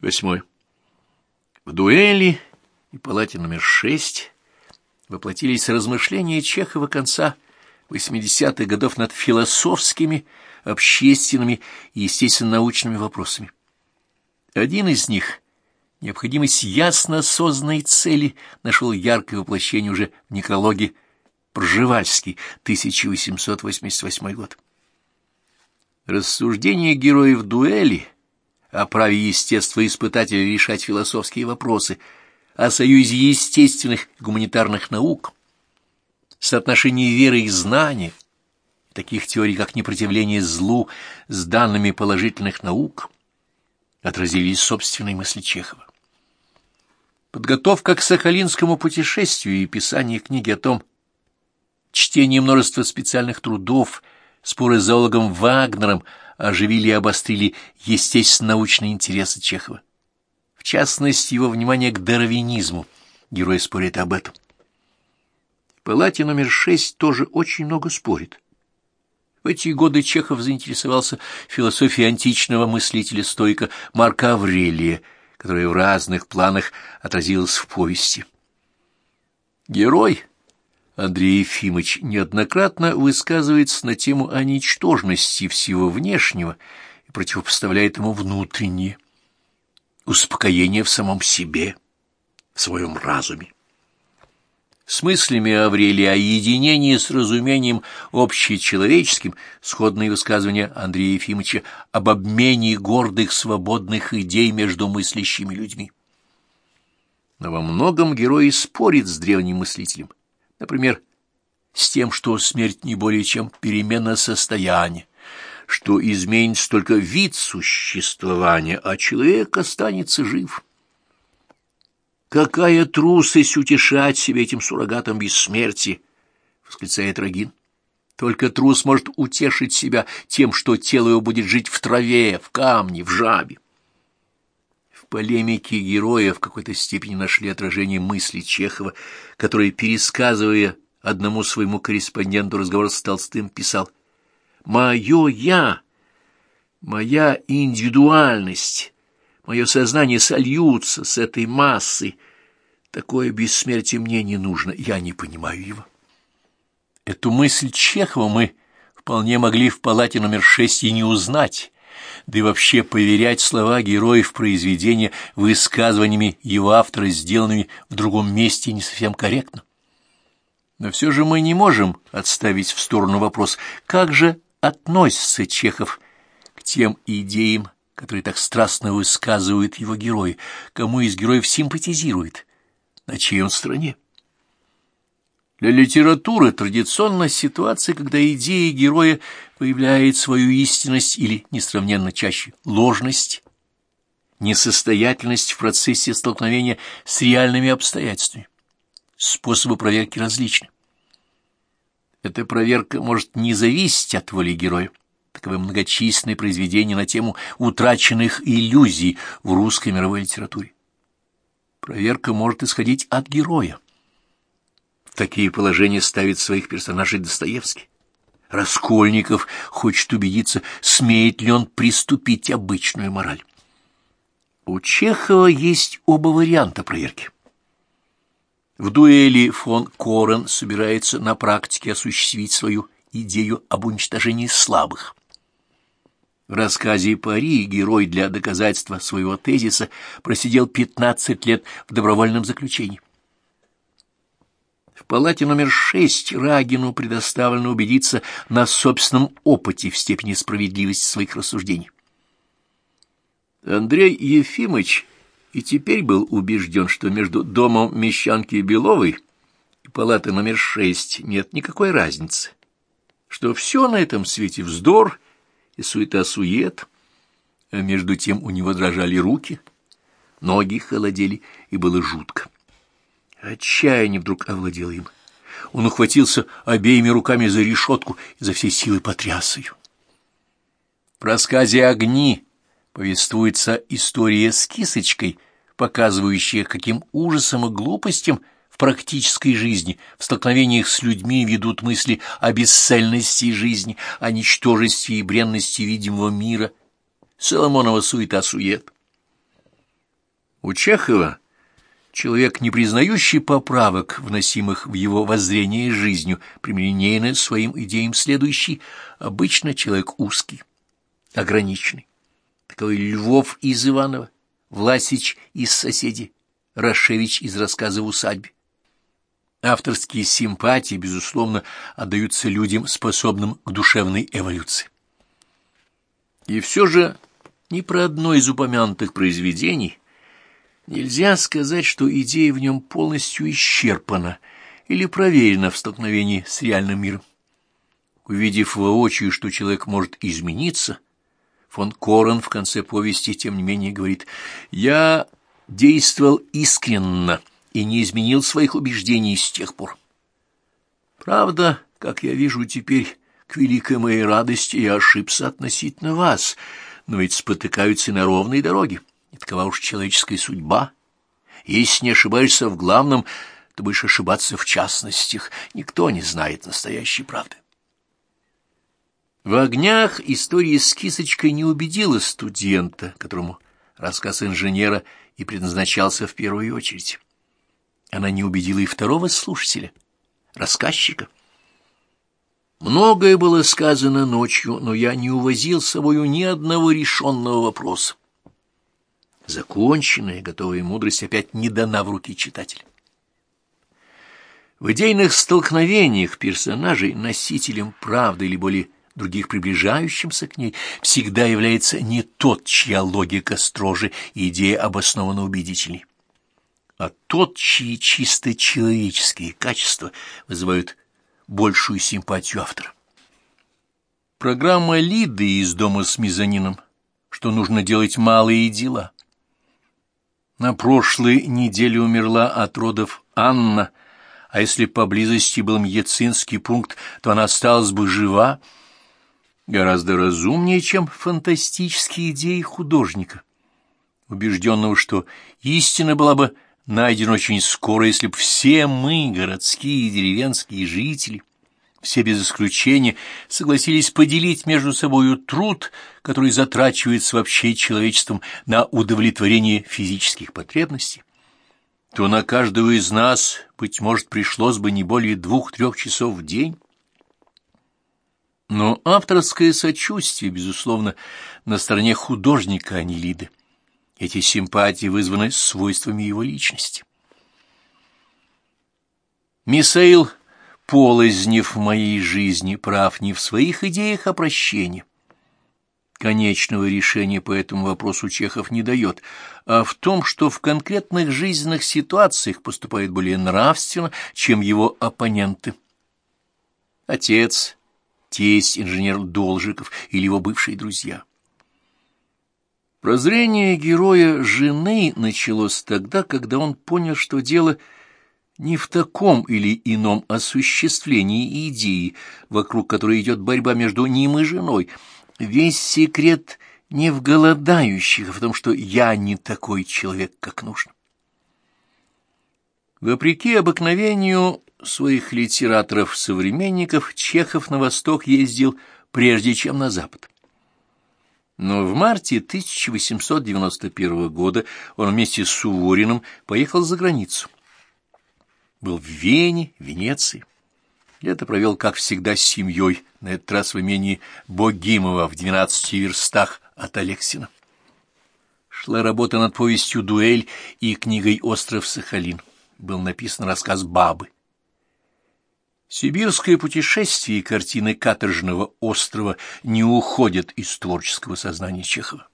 Восьмое. В дуэли и палате номер шесть воплотились размышления Чехова конца 80-х годов над философскими, общественными и естественно-научными вопросами. Один из них, необходимость ясно осознанной цели, нашел яркое воплощение уже в некрологе Пржевальский, 1888 год. Рассуждения героев дуэли — о праве естествоиспытателя решать философские вопросы, о союзе естественных гуманитарных наук, соотношении веры и знания, таких теорий, как непротивление злу с данными положительных наук, отразились в собственной мысли Чехова. Подготовка к сахалинскому путешествию и писание книги о том, чтение множества специальных трудов, споры с зоологом Вагнером оживили и обострили естественно-научные интересы Чехова. В частности, его внимание к дарвинизму. Герой спорит об этом. В палате номер шесть тоже очень много спорит. В эти годы Чехов заинтересовался философией античного мыслителя-стойка Марка Аврелия, которая в разных планах отразилась в повести. Герой Андрей Ефимович неоднократно высказывается на тему о ничтожности всего внешнего и противопоставляет ему внутреннее, успокоение в самом себе, в своем разуме. С мыслями Аврелия о единении с разумением общечеловеческим сходные высказывания Андрея Ефимовича об обмене гордых свободных идей между мыслящими людьми. Но во многом герой спорит с древним мыслителем, Например, с тем, что смерть не более чем перемена состояния, что изменится только вид существования, а человек останется жив. «Какая трусость утешать себя этим суррогатом бессмертия!» — восклицает Рогин. «Только трус может утешить себя тем, что тело его будет жить в траве, в камне, в жабе». Полемике героя в какой-то степени нашли отражение мысли Чехова, который, пересказывая одному своему корреспонденту разговор с Толстым, писал «Мое «я», моя индивидуальность, мое сознание сольются с этой массой. Такое бессмертие мне не нужно, я не понимаю его». Эту мысль Чехова мы вполне могли в палате номер шесть и не узнать, да и вообще поверять слова героев произведения высказываниями его автора, сделанными в другом месте, не совсем корректно. Но все же мы не можем отставить в сторону вопрос, как же относится Чехов к тем идеям, которые так страстно высказывают его герои, кому из героев симпатизирует, на чьей он стороне. Для литературы традиционна ситуация, когда идея героя выявляет свою истинность или, несравненно чаще, ложность, несостоятельность в процессе столкновения с реальными обстоятельствами. Способы проверки различны. Эта проверка может не зависеть от воли героя. Таковы многочисленные произведения на тему утраченных иллюзий в русской мировой литературе. Проверка может исходить от героя такие положения ставит своих персонажей Достоевский. Раскольников хочет убедиться, смеет ли он приступить обычную мораль. У Чехова есть оба варианта проверки. В дуэли фон Корен собирается на практике осуществить свою идею об уничтожении слабых. В рассказе «Пари» герой для доказательства своего тезиса просидел 15 лет в добровольном заключении. В палате номер шесть Рагину предоставлено убедиться на собственном опыте в степени справедливости своих рассуждений. Андрей Ефимович и теперь был убежден, что между домом Мещанки Беловой и палатой номер шесть нет никакой разницы, что все на этом свете вздор и суета-сует, а между тем у него дрожали руки, ноги холодели, и было жутко. Отчаяние вдруг овладело им. Он ухватился обеими руками за решетку и за всей силы потряс ее. В рассказе «Огни» повествуется история с кисочкой, показывающая, каким ужасом и глупостям в практической жизни, в столкновениях с людьми ведут мысли о бесцельности жизни, о ничтожестве и бренности видимого мира, Соломонова суета-сует. У Чехова человек, не признающий поправок, вносимых в его воззрение жизнью, прямолинейно своим идеям следующий, обычно человек узкий, ограниченный. Таковой Львов из Иванова, Власич из соседей, Рашевич из рассказа в усадьбе. Авторские симпатии, безусловно, отдаются людям, способным к душевной эволюции. И все же ни про одно из упомянутых произведений нельзя сказать, что идея в нем полностью исчерпана или проверена в столкновении с реальным миром. Увидев воочию, что человек может измениться, фон Корен в конце повести, тем не менее, говорит «Я действовал искренно» и не изменил своих убеждений с тех пор. Правда, как я вижу теперь, к великой моей радости я ошибся относительно вас, но ведь спотыкаются на ровной дороге, такова уж человеческая судьба. Если не ошибаешься в главном, то будешь ошибаться в частностях, никто не знает настоящей правды. В огнях история с кисочкой не убедила студента, которому рассказ инженера и предназначался в первую очередь. Она не убедила и второго слушателя, рассказчика. Многое было сказано ночью, но я не увозил с собою ни одного решенного вопроса. Законченная, готовая мудрость опять не дана в руки читателя. В идейных столкновениях персонажей носителем правды или более других приближающимся к ней всегда является не тот, чья логика строже и идея обоснованно убедительней а тот, чьи чисто человеческие качества вызывают большую симпатию автора. Программа Лиды из дома с мезонином, что нужно делать малые дела. На прошлой неделе умерла от родов Анна, а если поблизости был медицинский пункт, то она осталась бы жива, гораздо разумнее, чем фантастические идеи художника, убежденного, что истина была бы найден очень скоро, если б все мы, городские и деревенские жители, все без исключения, согласились поделить между собою труд, который затрачивается вообще человечеством на удовлетворение физических потребностей, то на каждого из нас, быть может, пришлось бы не более двух-трех часов в день. Но авторское сочувствие, безусловно, на стороне художника, а не Лиды. Эти симпатии вызваны свойствами его личности. Мисаил Полознев в моей жизни прав не в своих идеях о прощении. Конечного решения по этому вопросу Чехов не дает, а в том, что в конкретных жизненных ситуациях поступает более нравственно, чем его оппоненты. Отец, тесть, инженер Должиков или его бывшие друзья. Прозрение героя жены началось тогда, когда он понял, что дело не в таком или ином осуществлении идеи, вокруг которой идет борьба между ним и женой. Весь секрет не в голодающих, а в том, что я не такой человек, как нужно. Вопреки обыкновению своих литераторов-современников, Чехов на восток ездил прежде, чем на запад. Но в марте 1891 года он вместе с Сувориным поехал за границу. Был в Вене, Венеции. Лето провел, как всегда, с семьей, на этот раз в имении Богимова в двенадцати верстах от Алексина. Шла работа над повестью «Дуэль» и книгой «Остров Сахалин». Был написан рассказ «Бабы». Сибирское путешествие и картины каторжного острова не уходят из творческого сознания Чехова.